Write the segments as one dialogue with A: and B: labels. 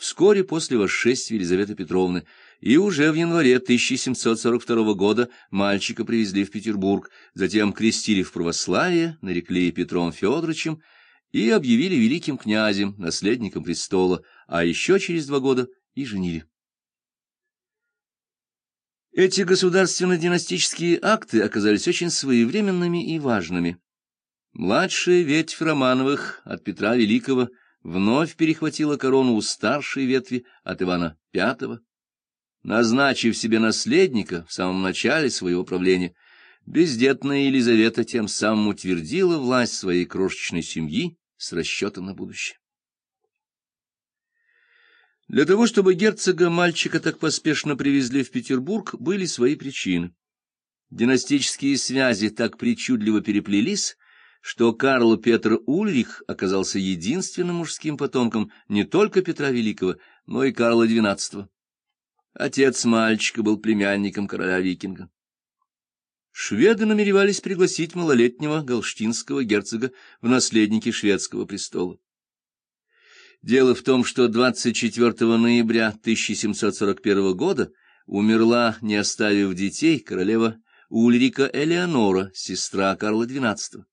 A: вскоре после восшествия Елизаветы Петровны, и уже в январе 1742 года мальчика привезли в Петербург, затем крестили в православие, нарекли Петром Федоровичем и объявили великим князем, наследником престола, а еще через два года и женили. Эти государственно-династические акты оказались очень своевременными и важными. Младшая ветвь Романовых от Петра Великого вновь перехватила корону у старшей ветви от Ивана V, назначив себе наследника в самом начале своего правления, бездетная Елизавета тем самым утвердила власть своей крошечной семьи с расчетом на будущее. Для того, чтобы герцога-мальчика так поспешно привезли в Петербург, были свои причины. Династические связи так причудливо переплелись, что Карл Петр Ульрих оказался единственным мужским потомком не только Петра Великого, но и Карла XII. Отец мальчика был племянником короля викинга. Шведы намеревались пригласить малолетнего галштинского герцога в наследники шведского престола. Дело в том, что 24 ноября 1741 года умерла, не оставив детей, королева Ульрика Элеонора, сестра Карла XII.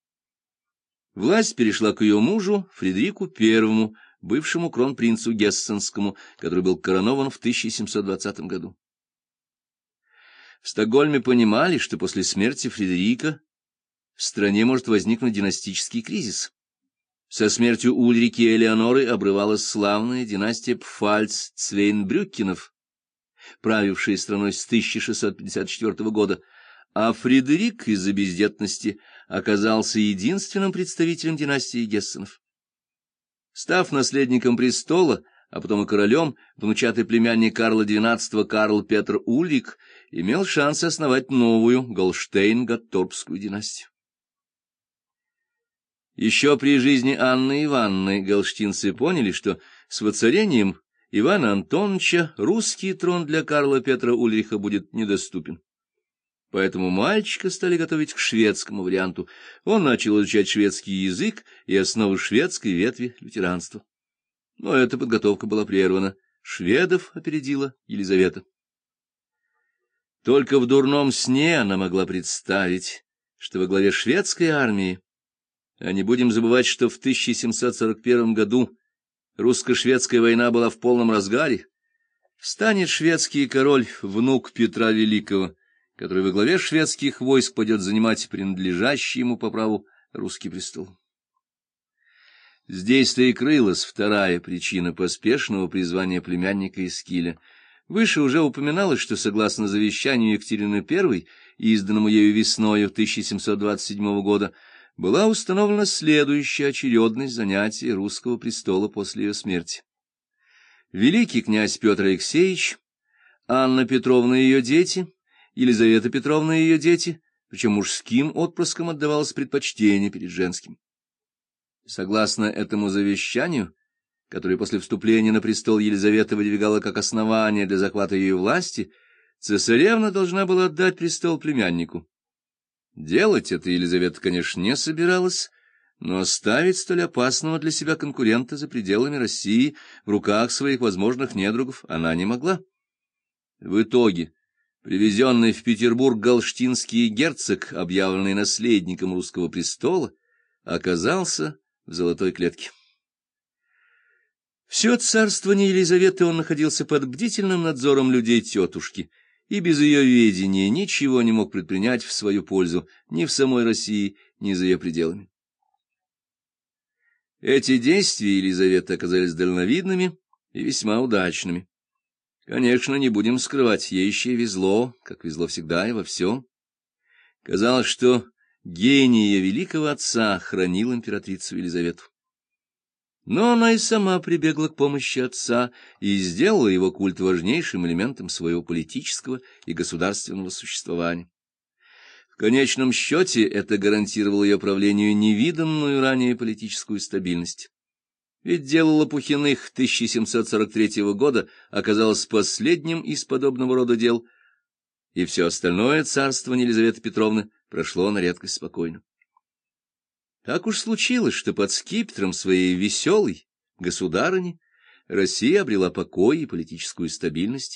A: Власть перешла к ее мужу, Фредерику I, бывшему кронпринцу Гессенскому, который был коронован в 1720 году. В Стокгольме понимали, что после смерти Фредерика в стране может возникнуть династический кризис. Со смертью Ульрики и Элеоноры обрывалась славная династия Пфальц-Цвейнбрюккенов, правившая страной с 1654 года, а Фредерик из-за бездетности оказался единственным представителем династии Гессенов. Став наследником престола, а потом и королем, внучатый племянник Карла XII Карл Петр Ульрик имел шанс основать новую Голштейн-Гатторпскую династию. Еще при жизни Анны Ивановны галштинцы поняли, что с воцарением Ивана Антоновича русский трон для Карла Петра Ульриха будет недоступен. Поэтому мальчика стали готовить к шведскому варианту. Он начал изучать шведский язык и основы шведской ветви лютеранства. Но эта подготовка была прервана. Шведов опередила Елизавета. Только в дурном сне она могла представить, что во главе шведской армии, а не будем забывать, что в 1741 году русско-шведская война была в полном разгаре, станет шведский король, внук Петра Великого, который во главе шведских войск пойдет занимать принадлежащий ему по праву русский престол. Здесь-то и крылась вторая причина поспешного призвания племянника из Киля. Выше уже упоминалось, что, согласно завещанию Екатерины I, изданному ею весною 1727 года, была установлена следующая очередность занятия русского престола после ее смерти. Великий князь Петр Алексеевич, Анна Петровна и ее дети — Елизавета Петровна и ее дети, причем мужским отпрыском отдавалось предпочтение перед женским. Согласно этому завещанию, которое после вступления на престол Елизавета выдвигала как основание для захвата ее власти, цесаревна должна была отдать престол племяннику. Делать это Елизавета, конечно, не собиралась, но оставить столь опасного для себя конкурента за пределами России в руках своих возможных недругов она не могла. В итоге Привезенный в Петербург галштинский герцог, объявленный наследником русского престола, оказался в золотой клетке. Все царствование Елизаветы он находился под бдительным надзором людей тетушки, и без ее ведения ничего не мог предпринять в свою пользу ни в самой России, ни за ее пределами. Эти действия Елизаветы оказались дальновидными и весьма удачными. Конечно, не будем скрывать, ей еще везло, как везло всегда и во всем. Казалось, что гения великого отца хранил императрицу Елизавету. Но она и сама прибегла к помощи отца и сделала его культ важнейшим элементом своего политического и государственного существования. В конечном счете это гарантировало ее правлению невиданную ранее политическую стабильность. Ведь дело Лопухиных 1743 года оказалось последним из подобного рода дел, и все остальное царство Елизаветы Петровны прошло на редкость спокойно. Так уж случилось, что под скипетром своей веселой государыни Россия обрела покой и политическую стабильность.